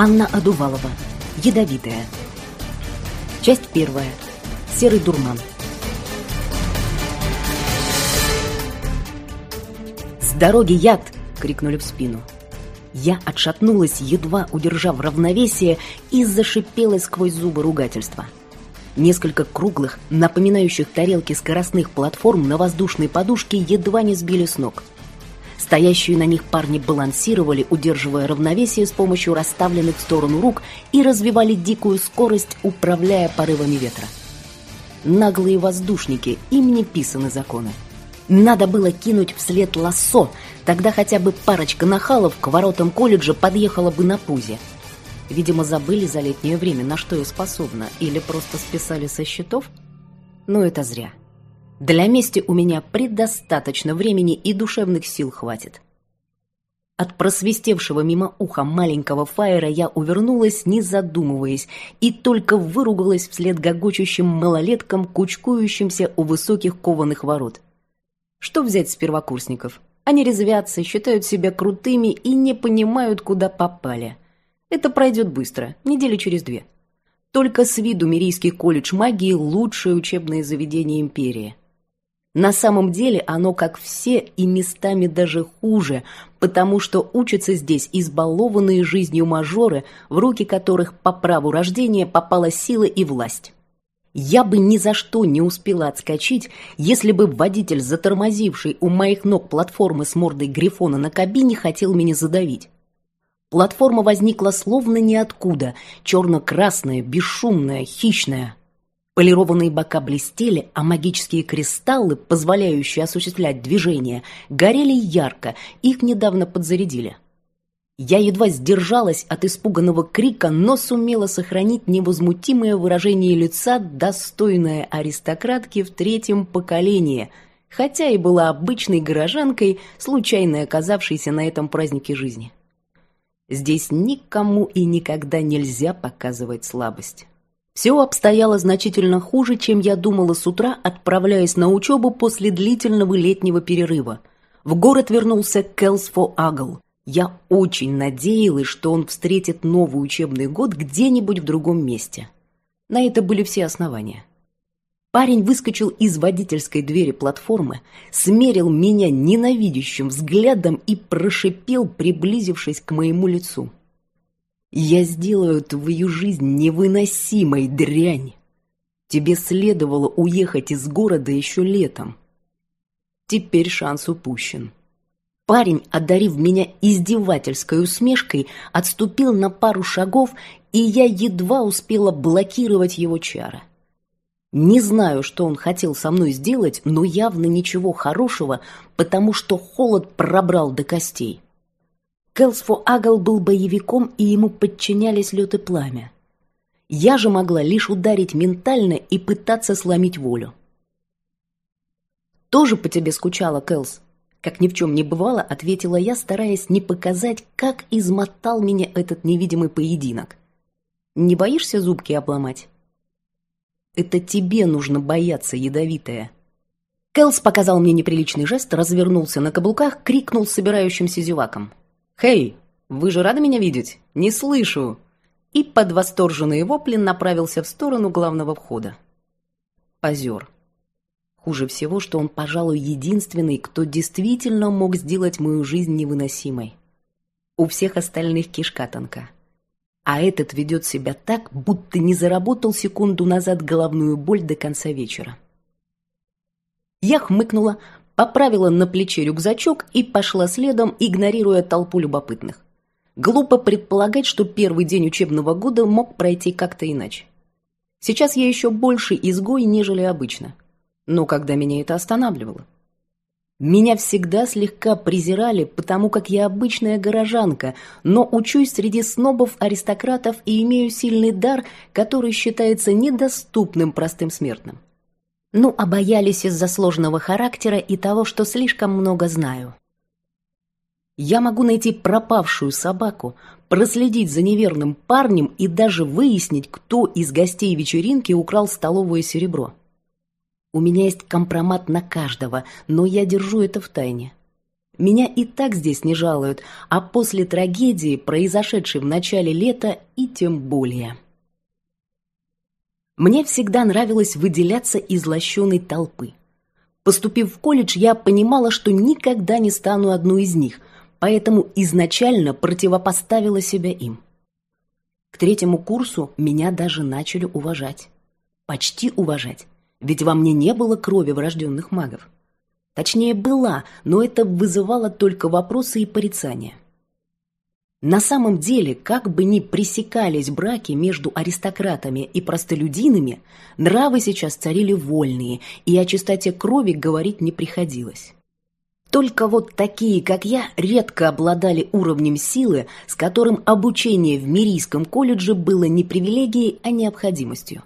Анна Адувалова. Ядовитая. Часть первая. Серый дурман. «С дороги яд!» — крикнули в спину. Я отшатнулась, едва удержав равновесие, и зашипела сквозь зубы ругательства. Несколько круглых, напоминающих тарелки скоростных платформ на воздушной подушке едва не сбили с ног. Стоящие на них парни балансировали, удерживая равновесие с помощью расставленных в сторону рук и развивали дикую скорость, управляя порывами ветра. Наглые воздушники, им не писаны законы. Надо было кинуть вслед лассо, тогда хотя бы парочка нахалов к воротам колледжа подъехала бы на пузе. Видимо, забыли за летнее время, на что я способна, или просто списали со счетов? Но это зря. Для мести у меня предостаточно времени и душевных сил хватит. От просвистевшего мимо уха маленького фаера я увернулась, не задумываясь, и только выругалась вслед гогочущим малолеткам, кучкующимся у высоких кованых ворот. Что взять с первокурсников? Они резвятся, считают себя крутыми и не понимают, куда попали. Это пройдет быстро, недели через две. Только с виду Мирийский колледж магии – лучшее учебное заведение империи. На самом деле оно, как все, и местами даже хуже, потому что учатся здесь избалованные жизнью мажоры, в руки которых по праву рождения попала сила и власть. Я бы ни за что не успела отскочить, если бы водитель, затормозивший у моих ног платформы с мордой грифона на кабине, хотел меня задавить. Платформа возникла словно ниоткуда, черно-красная, бесшумная, хищная. Полированные бока блестели, а магические кристаллы, позволяющие осуществлять движение, горели ярко, их недавно подзарядили. Я едва сдержалась от испуганного крика, но сумела сохранить невозмутимое выражение лица, достойное аристократки в третьем поколении, хотя и была обычной горожанкой, случайно оказавшейся на этом празднике жизни. Здесь никому и никогда нельзя показывать слабость. Все обстояло значительно хуже, чем я думала с утра, отправляясь на учебу после длительного летнего перерыва. В город вернулся Келсфо Агл – я очень надеялась, что он встретит новый учебный год где-нибудь в другом месте. На это были все основания. Парень выскочил из водительской двери платформы, смерил меня ненавидящим взглядом и прошипел, приблизившись к моему лицу. «Я сделаю твою жизнь невыносимой, дрянь! Тебе следовало уехать из города еще летом. Теперь шанс упущен». Парень, одарив меня издевательской усмешкой, отступил на пару шагов, и я едва успела блокировать его чары. Не знаю, что он хотел со мной сделать, но явно ничего хорошего, потому что холод пробрал до костей. Келсфо Агал был боевиком, и ему подчинялись лед и пламя. Я же могла лишь ударить ментально и пытаться сломить волю. «Тоже по тебе скучала, Келс?» Как ни в чем не бывало, ответила я, стараясь не показать, как измотал меня этот невидимый поединок. Не боишься зубки обломать? Это тебе нужно бояться, ядовитая. Кэлс показал мне неприличный жест, развернулся на каблуках, крикнул собирающимся зевакам. «Хей, вы же рады меня видеть? Не слышу!» И под восторженные вопли направился в сторону главного входа. Позер. Хуже всего, что он, пожалуй, единственный, кто действительно мог сделать мою жизнь невыносимой. У всех остальных кишка тонка. А этот ведет себя так, будто не заработал секунду назад головную боль до конца вечера. Я хмыкнула, поправила на плече рюкзачок и пошла следом, игнорируя толпу любопытных. Глупо предполагать, что первый день учебного года мог пройти как-то иначе. Сейчас я еще больше изгой, нежели обычно – но когда меня это останавливало? Меня всегда слегка презирали, потому как я обычная горожанка, но учусь среди снобов-аристократов и имею сильный дар, который считается недоступным простым смертным. Ну, а боялись из-за сложного характера и того, что слишком много знаю. Я могу найти пропавшую собаку, проследить за неверным парнем и даже выяснить, кто из гостей вечеринки украл столовое серебро. У меня есть компромат на каждого, но я держу это в тайне. Меня и так здесь не жалуют, а после трагедии, произошедшей в начале лета, и тем более. Мне всегда нравилось выделяться из лощеной толпы. Поступив в колледж, я понимала, что никогда не стану одной из них, поэтому изначально противопоставила себя им. К третьему курсу меня даже начали уважать. Почти уважать, ведь во мне не было крови врожденных магов. Точнее, была, но это вызывало только вопросы и порицания. На самом деле, как бы ни пресекались браки между аристократами и простолюдинами, нравы сейчас царили вольные, и о чистоте крови говорить не приходилось. Только вот такие, как я, редко обладали уровнем силы, с которым обучение в Мирийском колледже было не привилегией, а необходимостью.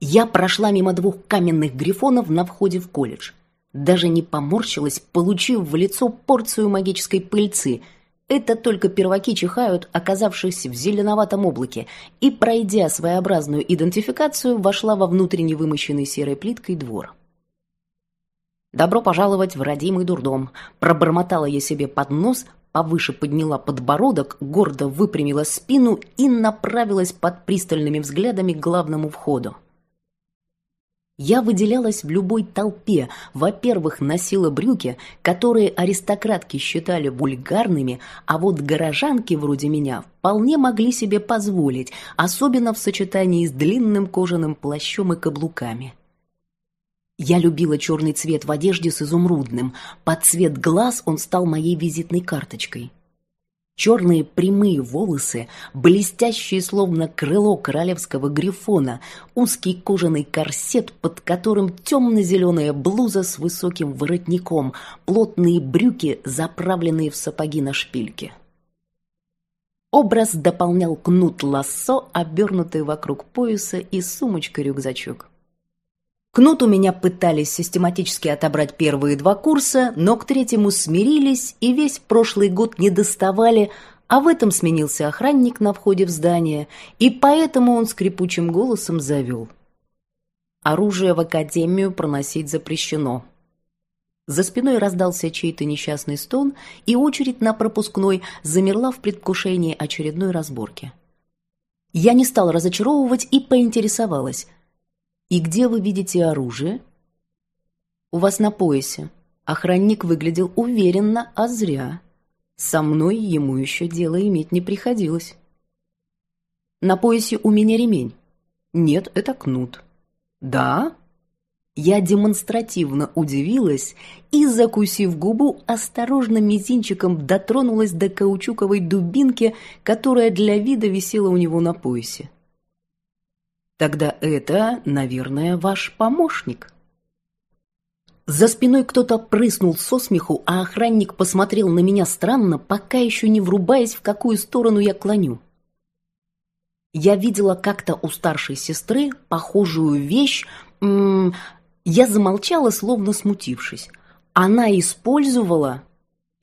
Я прошла мимо двух каменных грифонов на входе в колледж – даже не поморщилась, получив в лицо порцию магической пыльцы. Это только перваки чихают, оказавшись в зеленоватом облаке, и, пройдя своеобразную идентификацию, вошла во внутренне вымощенный серой плиткой двор. «Добро пожаловать в родимый дурдом!» Пробормотала я себе под нос, повыше подняла подбородок, гордо выпрямила спину и направилась под пристальными взглядами к главному входу. Я выделялась в любой толпе. Во-первых, носила брюки, которые аристократки считали вульгарными, а вот горожанки вроде меня вполне могли себе позволить, особенно в сочетании с длинным кожаным плащом и каблуками. Я любила черный цвет в одежде с изумрудным. Под цвет глаз он стал моей визитной карточкой. Черные прямые волосы, блестящие словно крыло королевского грифона, узкий кожаный корсет, под которым темно-зеленая блуза с высоким воротником, плотные брюки, заправленные в сапоги на шпильке. Образ дополнял кнут лассо, обернутый вокруг пояса и сумочка-рюкзачок. Кнут у меня пытались систематически отобрать первые два курса, но к третьему смирились и весь прошлый год не доставали, а в этом сменился охранник на входе в здание, и поэтому он скрипучим голосом завел. Оружие в академию проносить запрещено. За спиной раздался чей-то несчастный стон, и очередь на пропускной замерла в предвкушении очередной разборки. Я не стала разочаровывать и поинтересовалась – «И где вы видите оружие?» «У вас на поясе». Охранник выглядел уверенно, а зря. Со мной ему еще дело иметь не приходилось. «На поясе у меня ремень». «Нет, это кнут». «Да?» Я демонстративно удивилась и, закусив губу, осторожно мизинчиком дотронулась до каучуковой дубинки, которая для вида висела у него на поясе. Тогда это, наверное, ваш помощник. За спиной кто-то прыснул со смеху, а охранник посмотрел на меня странно, пока еще не врубаясь, в какую сторону я клоню. Я видела как-то у старшей сестры похожую вещь. Я замолчала, словно смутившись. Она использовала...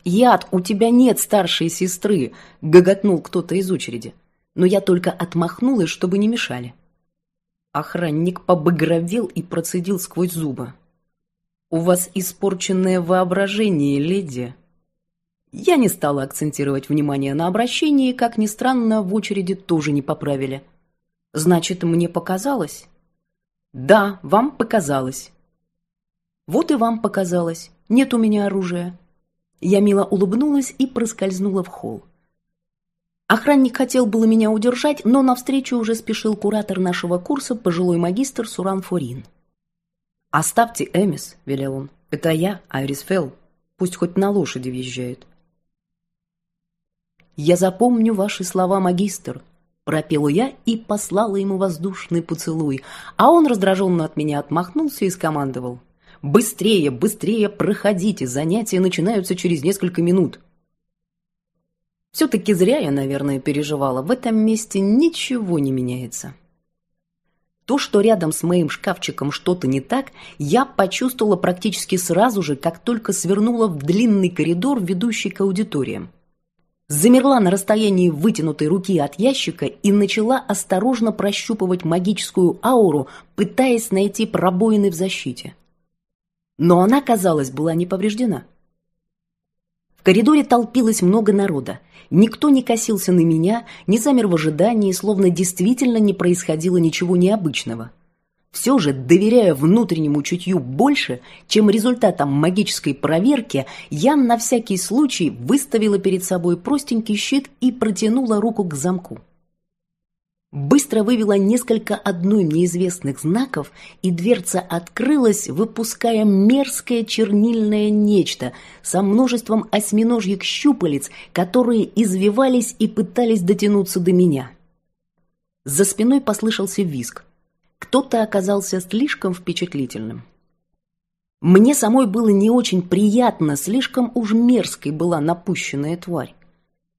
«Яд, у тебя нет старшей сестры!» — гоготнул кто-то из очереди. Но я только отмахнулась, чтобы не мешали. Охранник побагровел и процедил сквозь зубы. «У вас испорченное воображение, леди». Я не стала акцентировать внимание на обращении, как ни странно, в очереди тоже не поправили. «Значит, мне показалось?» «Да, вам показалось». «Вот и вам показалось. Нет у меня оружия». Я мило улыбнулась и проскользнула в холл. Охранник хотел было меня удержать, но навстречу уже спешил куратор нашего курса, пожилой магистр Суран Форин. «Оставьте Эмис», — велел он. «Это я, Айрис Фелл. Пусть хоть на лошади въезжает». «Я запомню ваши слова, магистр», — пропела я и послала ему воздушный поцелуй, а он раздраженно от меня отмахнулся и скомандовал. «Быстрее, быстрее проходите, занятия начинаются через несколько минут». Все-таки зря я, наверное, переживала. В этом месте ничего не меняется. То, что рядом с моим шкафчиком что-то не так, я почувствовала практически сразу же, как только свернула в длинный коридор, ведущий к аудиториям. Замерла на расстоянии вытянутой руки от ящика и начала осторожно прощупывать магическую ауру, пытаясь найти пробоины в защите. Но она, казалось, была не повреждена. Коридоре толпилось много народа. Никто не косился на меня, не замер в ожидании, словно действительно не происходило ничего необычного. Все же, доверяя внутреннему чутью больше, чем результатам магической проверки, я на всякий случай выставила перед собой простенький щит и протянула руку к замку. Быстро вывела несколько одной неизвестных знаков, и дверца открылась, выпуская мерзкое чернильное нечто со множеством осьминожьих щупалец, которые извивались и пытались дотянуться до меня. За спиной послышался визг. Кто-то оказался слишком впечатлительным. Мне самой было не очень приятно, слишком уж мерзкой была напущенная тварь.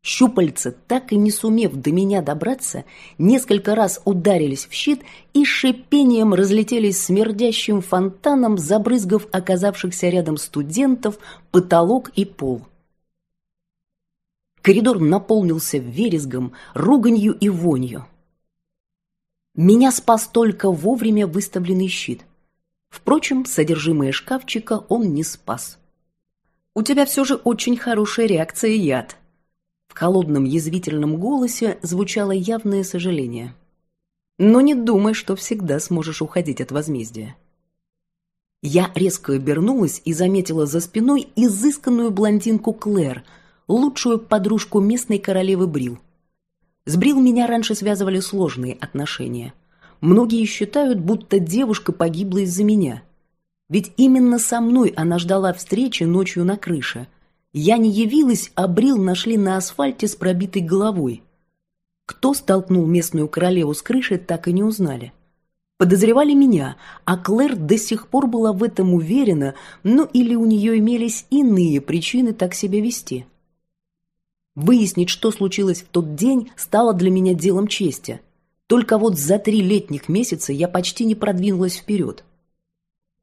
Щупальца, так и не сумев до меня добраться, несколько раз ударились в щит и шипением разлетелись смердящим фонтаном, забрызгав оказавшихся рядом студентов, потолок и пол. Коридор наполнился вересгом, руганью и вонью. Меня спас только вовремя выставленный щит. Впрочем, содержимое шкафчика он не спас. «У тебя все же очень хорошая реакция, яд», в холодном язвительном голосе звучало явное сожаление. «Но не думай, что всегда сможешь уходить от возмездия». Я резко обернулась и заметила за спиной изысканную блондинку Клэр, лучшую подружку местной королевы Брил. С Брил меня раньше связывали сложные отношения. Многие считают, будто девушка погибла из-за меня. Ведь именно со мной она ждала встречи ночью на крыше – я не явилась, а Брил нашли на асфальте с пробитой головой. Кто столкнул местную королеву с крыши, так и не узнали. Подозревали меня, а Клэр до сих пор была в этом уверена, ну или у нее имелись иные причины так себя вести. Выяснить, что случилось в тот день, стало для меня делом чести. Только вот за три летних месяца я почти не продвинулась вперед.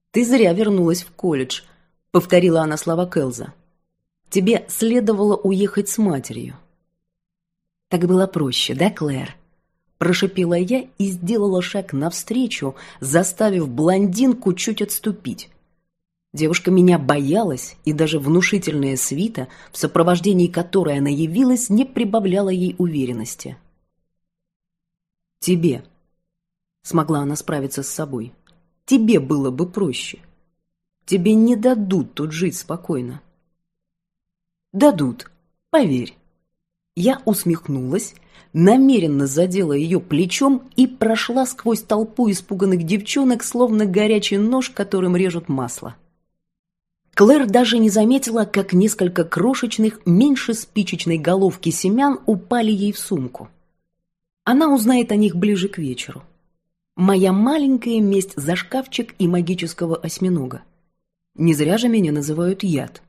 «Ты зря вернулась в колледж», — повторила она слова Келза. Тебе следовало уехать с матерью. Так было проще, да, Клэр? Прошипела я и сделала шаг навстречу, заставив блондинку чуть отступить. Девушка меня боялась, и даже внушительная свита, в сопровождении которой она явилась, не прибавляла ей уверенности. «Тебе», — смогла она справиться с собой, — «тебе было бы проще. Тебе не дадут тут жить спокойно». Дадут, поверь. Я усмехнулась, намеренно задела ее плечом и прошла сквозь толпу испуганных девчонок, словно горячий нож, которым режут масло. Клэр даже не заметила, как несколько крошечных, меньше спичечной головки семян упали ей в сумку. Она узнает о них ближе к вечеру. Моя маленькая месть за шкафчик и магического осьминога. Не зря же меня называют яд.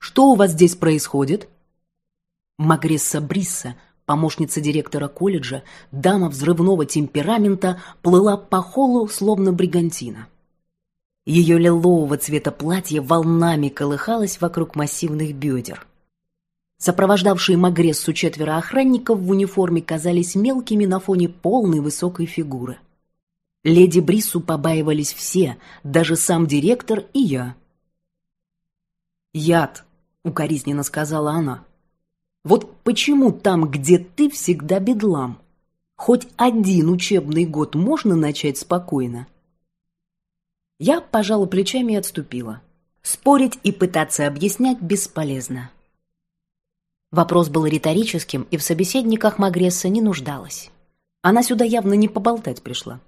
Что у вас здесь происходит?» Магресса Брисса, помощница директора колледжа, дама взрывного темперамента, плыла по холлу, словно бригантина. Ее лилового цвета платье волнами колыхалось вокруг массивных бедер. Сопровождавшие Магрессу четверо охранников в униформе казались мелкими на фоне полной высокой фигуры. Леди Бриссу побаивались все, даже сам директор и я. «Яд», — укоризненно сказала она. «Вот почему там, где ты, всегда бедлам? Хоть один учебный год можно начать спокойно?» Я пожала плечами и отступила. Спорить и пытаться объяснять бесполезно. Вопрос был риторическим, и в собеседниках Магресса не нуждалась. Она сюда явно не поболтать пришла.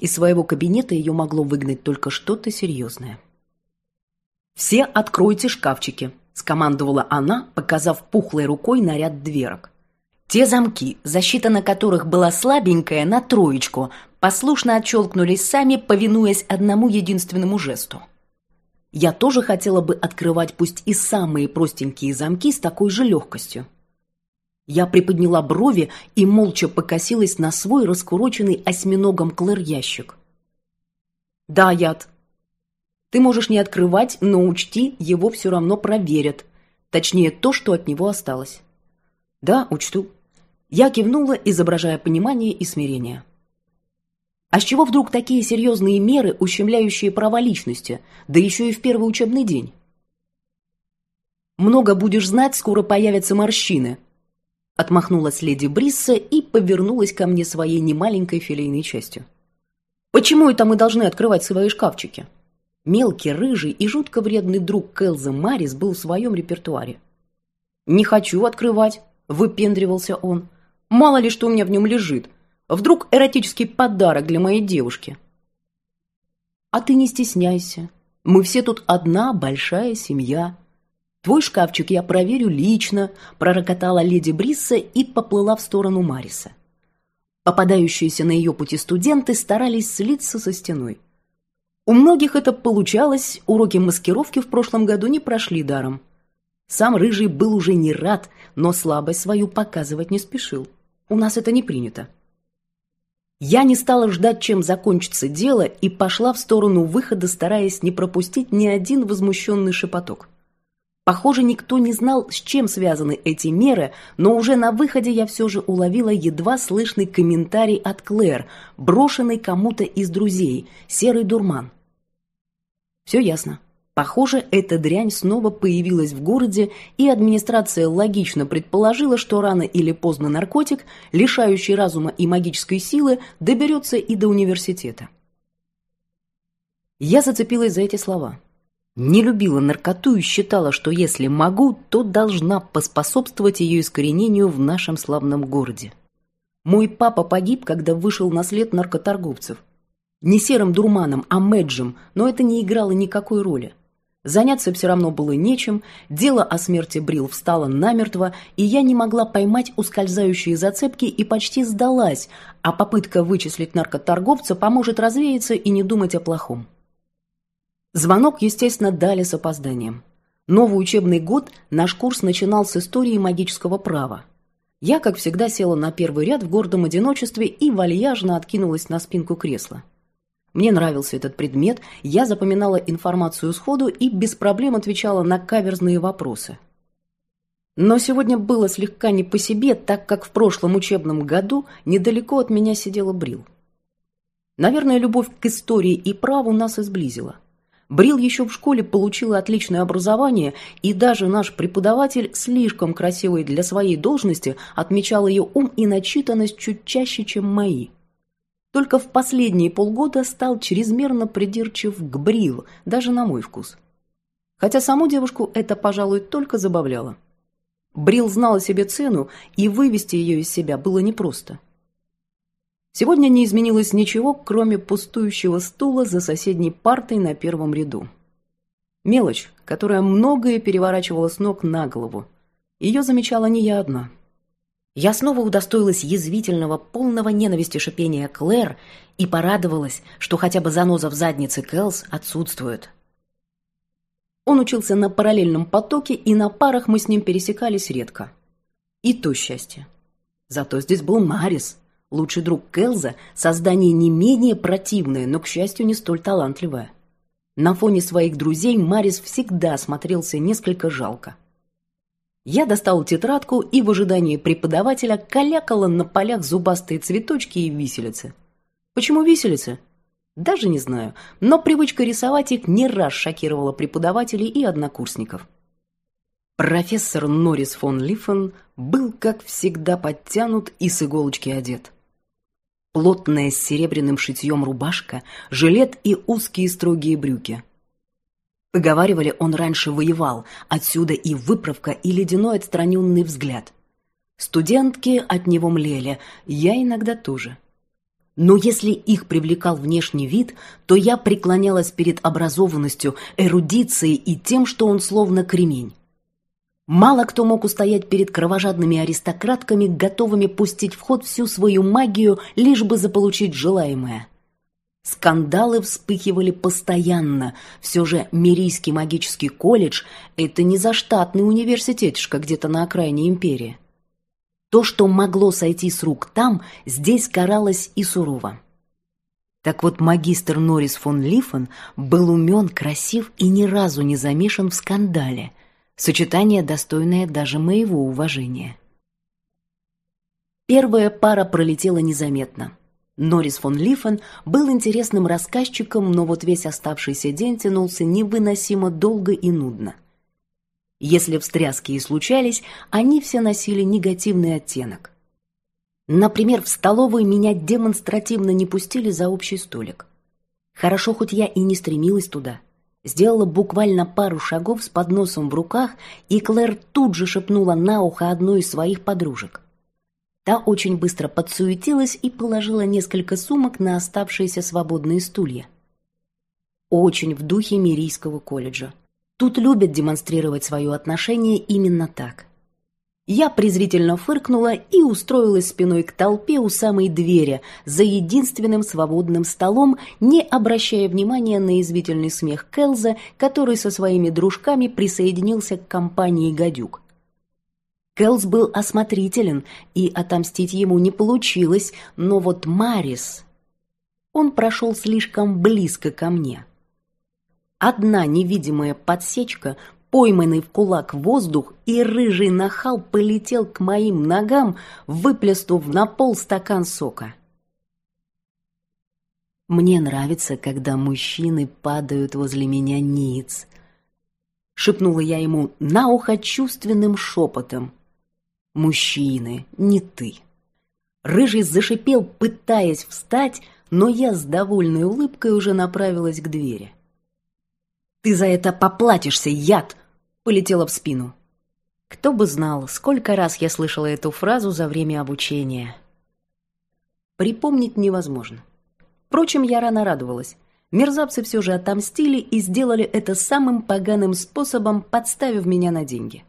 Из своего кабинета ее могло выгнать только что-то серьезное. «Все откройте шкафчики», — скомандовала она, показав пухлой рукой на ряд дверок. Те замки, защита на которых была слабенькая, на троечку, послушно отщелкнулись сами, повинуясь одному единственному жесту. Я тоже хотела бы открывать пусть и самые простенькие замки с такой же легкостью. Я приподняла брови и молча покосилась на свой раскуроченный осьминогом клэр ящик. «Да, яд, ты можешь не открывать, но учти, его все равно проверят. Точнее, то, что от него осталось. Да, учту. Я кивнула, изображая понимание и смирение. А с чего вдруг такие серьезные меры, ущемляющие права личности, да еще и в первый учебный день? Много будешь знать, скоро появятся морщины. Отмахнулась леди Брисса и повернулась ко мне своей немаленькой филейной частью. Почему это мы должны открывать свои шкафчики? Мелкий, рыжий и жутко вредный друг Кэлза Марис был в своем репертуаре. «Не хочу открывать», — выпендривался он. «Мало ли, что у меня в нем лежит. Вдруг эротический подарок для моей девушки». «А ты не стесняйся. Мы все тут одна большая семья. Твой шкафчик я проверю лично», — пророкотала леди Брисса и поплыла в сторону Мариса. Попадающиеся на ее пути студенты старались слиться со стеной. У многих это получалось, уроки маскировки в прошлом году не прошли даром. Сам Рыжий был уже не рад, но слабость свою показывать не спешил. У нас это не принято. Я не стала ждать, чем закончится дело, и пошла в сторону выхода, стараясь не пропустить ни один возмущенный шепоток. Похоже, никто не знал, с чем связаны эти меры, но уже на выходе я все же уловила едва слышный комментарий от Клэр, брошенный кому-то из друзей, серый дурман. Все ясно. Похоже, эта дрянь снова появилась в городе, и администрация логично предположила, что рано или поздно наркотик, лишающий разума и магической силы, доберется и до университета. Я зацепилась за эти слова. Не любила наркоту и считала, что если могу, то должна поспособствовать ее искоренению в нашем славном городе. Мой папа погиб, когда вышел на след наркоторговцев. Не серым дурманом, а мэджем, но это не играло никакой роли. Заняться все равно было нечем, дело о смерти Брил встало намертво, и я не могла поймать ускользающие зацепки и почти сдалась, а попытка вычислить наркоторговца поможет развеяться и не думать о плохом. Звонок, естественно, дали с опозданием. Новый учебный год наш курс начинал с истории магического права. Я, как всегда, села на первый ряд в гордом одиночестве и вальяжно откинулась на спинку кресла. Мне нравился этот предмет, я запоминала информацию сходу и без проблем отвечала на каверзные вопросы. Но сегодня было слегка не по себе, так как в прошлом учебном году недалеко от меня сидела Брил. Наверное, любовь к истории и праву нас и сблизила. Брил еще в школе получила отличное образование, и даже наш преподаватель, слишком красивый для своей должности, отмечал ее ум и начитанность чуть чаще, чем мои. Только в последние полгода стал чрезмерно придирчив к Брил, даже на мой вкус. Хотя саму девушку это, пожалуй, только забавляло. Брил знала себе цену, и вывести ее из себя было непросто. Сегодня не изменилось ничего, кроме пустующего стула за соседней партой на первом ряду. Мелочь, которая многое переворачивала с ног на голову. Ее замечала не я одна. Я снова удостоилась язвительного, полного ненависти шипения Клэр и порадовалась, что хотя бы заноза в заднице Кэлс отсутствует. Он учился на параллельном потоке, и на парах мы с ним пересекались редко. И то счастье. Зато здесь был Марис, Лучший друг Келза – создание не менее противное, но, к счастью, не столь талантливое. На фоне своих друзей Марис всегда смотрелся несколько жалко. Я достала тетрадку и в ожидании преподавателя калякала на полях зубастые цветочки и виселицы. Почему виселицы? Даже не знаю, но привычка рисовать их не раз шокировала преподавателей и однокурсников. Профессор Норрис фон Лифен был, как всегда, подтянут и с иголочки одет. Плотная с серебряным шитьем рубашка, жилет и узкие строгие брюки. Поговаривали, он раньше воевал, отсюда и выправка, и ледяной отстраненный взгляд. Студентки от него млели, я иногда тоже. Но если их привлекал внешний вид, то я преклонялась перед образованностью, эрудицией и тем, что он словно кремень. Мало кто мог устоять перед кровожадными аристократками, готовыми пустить в ход всю свою магию, лишь бы заполучить желаемое. Скандалы вспыхивали постоянно. Все же Мирийский магический колледж – это не заштатный университетишка где-то на окраине империи. То, что могло сойти с рук там, здесь каралось и сурово. Так вот, магистр Норрис фон Лифен был умен, красив и ни разу не замешан в скандале – Сочетание, достойное даже моего уважения. Первая пара пролетела незаметно. Норрис фон Лифен был интересным рассказчиком, но вот весь оставшийся день тянулся невыносимо долго и нудно. Если встряски и случались, они все носили негативный оттенок. Например, в столовую меня демонстративно не пустили за общий столик. Хорошо, хоть я и не стремилась туда. Сделала буквально пару шагов с подносом в руках, и Клэр тут же шепнула на ухо одной из своих подружек. Та очень быстро подсуетилась и положила несколько сумок на оставшиеся свободные стулья. Очень в духе Мирийского колледжа. Тут любят демонстрировать свое отношение именно так. Я презрительно фыркнула и устроилась спиной к толпе у самой двери, за единственным свободным столом, не обращая внимания на извительный смех Келза, который со своими дружками присоединился к компании «Гадюк». Келз был осмотрителен, и отомстить ему не получилось, но вот Марис... Он прошел слишком близко ко мне. Одна невидимая подсечка, пойманный в кулак воздух, и рыжий нахал полетел к моим ногам, выплеснув на пол стакан сока. «Мне нравится, когда мужчины падают возле меня ниц», — шепнула я ему на ухо чувственным шепотом. «Мужчины, не ты». Рыжий зашипел, пытаясь встать, но я с довольной улыбкой уже направилась к двери. «Ты за это поплатишься, яд!» — полетела в спину. Кто бы знал, сколько раз я слышала эту фразу за время обучения. Припомнить невозможно. Впрочем, я рано радовалась. Мерзавцы все же отомстили и сделали это самым поганым способом, подставив меня на деньги.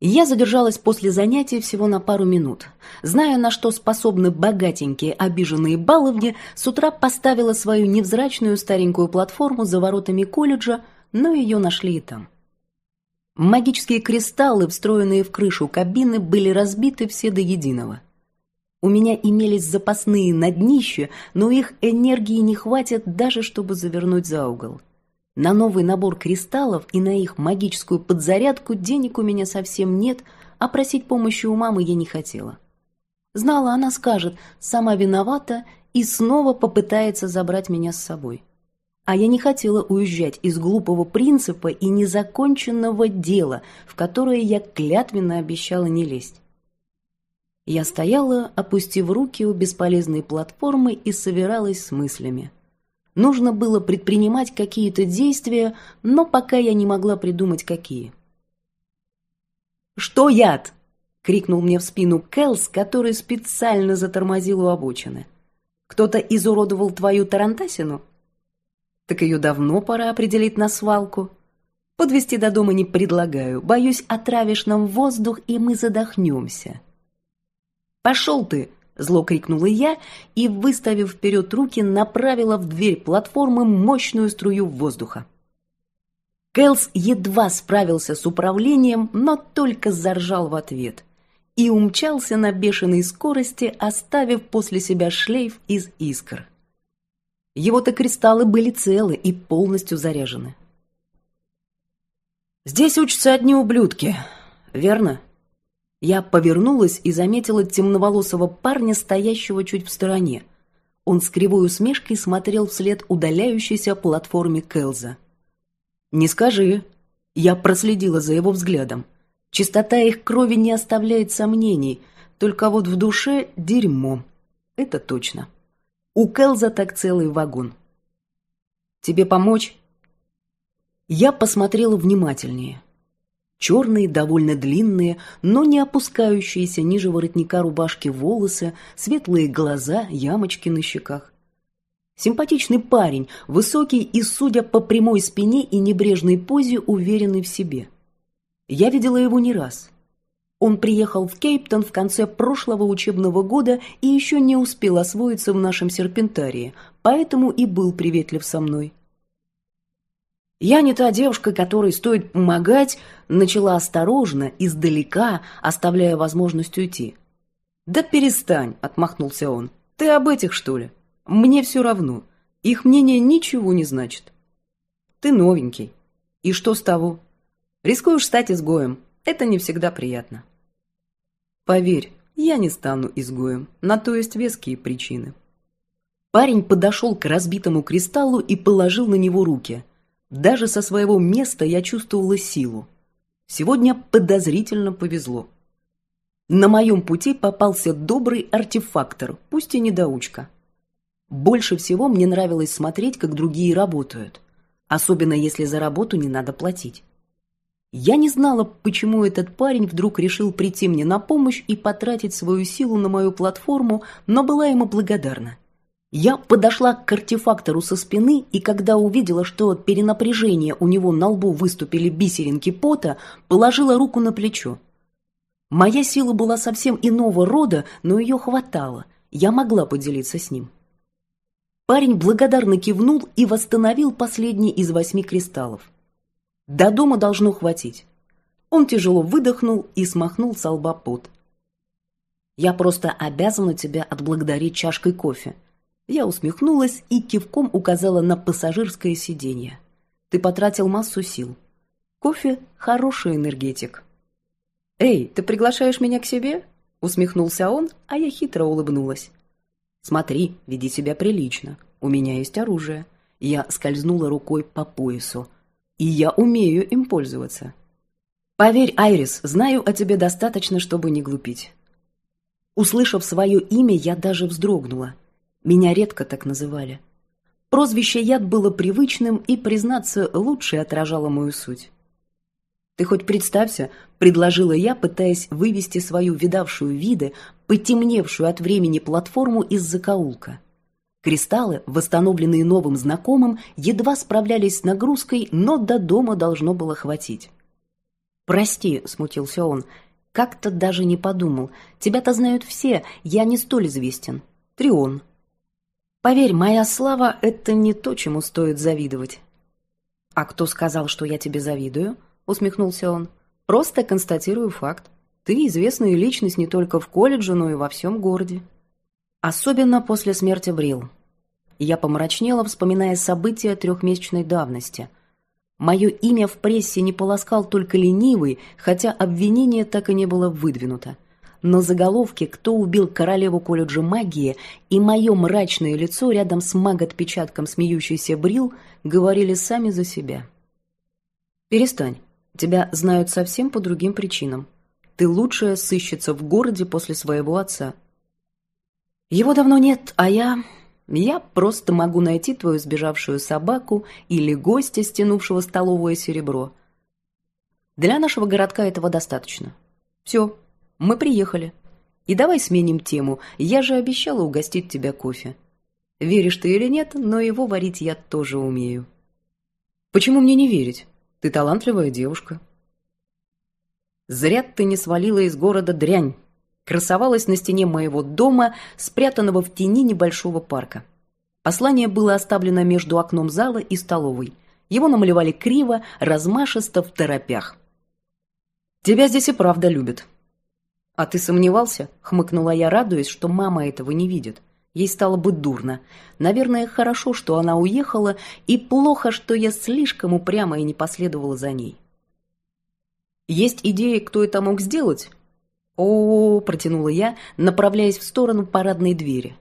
Я задержалась после занятий всего на пару минут. Зная, на что способны богатенькие обиженные баловни, с утра поставила свою невзрачную старенькую платформу за воротами колледжа, но ее нашли и там. Магические кристаллы, встроенные в крышу кабины, были разбиты все до единого. У меня имелись запасные на днище, но их энергии не хватит даже, чтобы завернуть за угол. На новый набор кристаллов и на их магическую подзарядку денег у меня совсем нет, а просить помощи у мамы я не хотела. Знала, она скажет, сама виновата и снова попытается забрать меня с собой. А я не хотела уезжать из глупого принципа и незаконченного дела, в которое я клятвенно обещала не лезть. Я стояла, опустив руки у бесполезной платформы и собиралась с мыслями. Нужно было предпринимать какие-то действия, но пока я не могла придумать, какие. «Что яд?» — крикнул мне в спину Кэлс, который специально затормозил у обочины. «Кто-то изуродовал твою тарантасину?» «Так ее давно пора определить на свалку. Подвести до дома не предлагаю. Боюсь, отравишь нам воздух, и мы задохнемся». «Пошел ты!» Зло крикнула я и, выставив вперед руки, направила в дверь платформы мощную струю воздуха. Кэлс едва справился с управлением, но только заржал в ответ и умчался на бешеной скорости, оставив после себя шлейф из искр. Его-то кристаллы были целы и полностью заряжены. «Здесь учатся одни ублюдки, верно?» Я повернулась и заметила темноволосого парня, стоящего чуть в стороне. Он с кривой усмешкой смотрел вслед удаляющейся платформе Келза. «Не скажи». Я проследила за его взглядом. Чистота их крови не оставляет сомнений, только вот в душе дерьмо. Это точно. У Келза так целый вагон. «Тебе помочь?» Я посмотрела внимательнее. Черные, довольно длинные, но не опускающиеся ниже воротника рубашки волосы, светлые глаза, ямочки на щеках. Симпатичный парень, высокий и, судя по прямой спине и небрежной позе, уверенный в себе. Я видела его не раз. Он приехал в Кейптон в конце прошлого учебного года и еще не успел освоиться в нашем серпентарии, поэтому и был приветлив со мной. Я не та девушка, которой стоит помогать, начала осторожно, издалека, оставляя возможность уйти. «Да перестань», — отмахнулся он. «Ты об этих, что ли? Мне все равно. Их мнение ничего не значит. Ты новенький. И что с того? Рискуешь стать изгоем. Это не всегда приятно». «Поверь, я не стану изгоем. На то есть веские причины». Парень подошел к разбитому кристаллу и положил на него руки — даже со своего места я чувствовала силу. Сегодня подозрительно повезло. На моем пути попался добрый артефактор, пусть и недоучка. Больше всего мне нравилось смотреть, как другие работают, особенно если за работу не надо платить. Я не знала, почему этот парень вдруг решил прийти мне на помощь и потратить свою силу на мою платформу, но была ему благодарна. Я подошла к артефактору со спины, и когда увидела, что от перенапряжения у него на лбу выступили бисеринки пота, положила руку на плечо. Моя сила была совсем иного рода, но ее хватало. Я могла поделиться с ним. Парень благодарно кивнул и восстановил последний из восьми кристаллов. До дома должно хватить. Он тяжело выдохнул и смахнул с лба пот. «Я просто обязана тебя отблагодарить чашкой кофе», я усмехнулась и кивком указала на пассажирское сиденье. Ты потратил массу сил. Кофе – хороший энергетик. «Эй, ты приглашаешь меня к себе?» Усмехнулся он, а я хитро улыбнулась. «Смотри, веди себя прилично. У меня есть оружие». Я скользнула рукой по поясу. «И я умею им пользоваться». «Поверь, Айрис, знаю о тебе достаточно, чтобы не глупить». Услышав свое имя, я даже вздрогнула – меня редко так называли. Прозвище «Яд» было привычным и, признаться, лучше отражало мою суть. «Ты хоть представься», — предложила я, пытаясь вывести свою видавшую виды, потемневшую от времени платформу из закоулка. Кристаллы, восстановленные новым знакомым, едва справлялись с нагрузкой, но до дома должно было хватить. «Прости», — смутился он, — «как-то даже не подумал. Тебя-то знают все, я не столь известен. Трион». Поверь, моя слава — это не то, чему стоит завидовать. «А кто сказал, что я тебе завидую?» — усмехнулся он. «Просто констатирую факт. Ты известная личность не только в колледже, но и во всем городе. Особенно после смерти Брил. Я помрачнела, вспоминая события трехмесячной давности. Мое имя в прессе не полоскал только ленивый, хотя обвинение так и не было выдвинуто но заголовки «Кто убил королеву колледжа магии» и мое мрачное лицо рядом с маг-отпечатком смеющийся Брил говорили сами за себя. «Перестань. Тебя знают совсем по другим причинам. Ты лучшая сыщица в городе после своего отца. Его давно нет, а я... Я просто могу найти твою сбежавшую собаку или гостя, стянувшего столовое серебро. Для нашего городка этого достаточно. Все, мы приехали. И давай сменим тему. Я же обещала угостить тебя кофе. Веришь ты или нет, но его варить я тоже умею. Почему мне не верить? Ты талантливая девушка. Зря ты не свалила из города дрянь. Красовалась на стене моего дома, спрятанного в тени небольшого парка. Послание было оставлено между окном зала и столовой. Его намалевали криво, размашисто, в торопях. «Тебя здесь и правда любят», «А ты сомневался?» — хмыкнула я, радуясь, что мама этого не видит. Ей стало бы дурно. Наверное, хорошо, что она уехала, и плохо, что я слишком упрямо и не последовала за ней. «Есть идеи, кто это мог сделать?» «О-о-о!» — протянула я, направляясь в сторону парадной двери.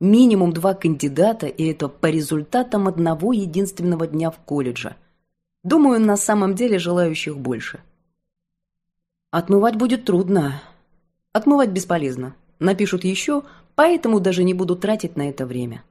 «Минимум два кандидата, и это по результатам одного единственного дня в колледже. Думаю, на самом деле желающих больше». «Отмывать будет трудно», Отмывать бесполезно. Напишут еще, поэтому даже не буду тратить на это время.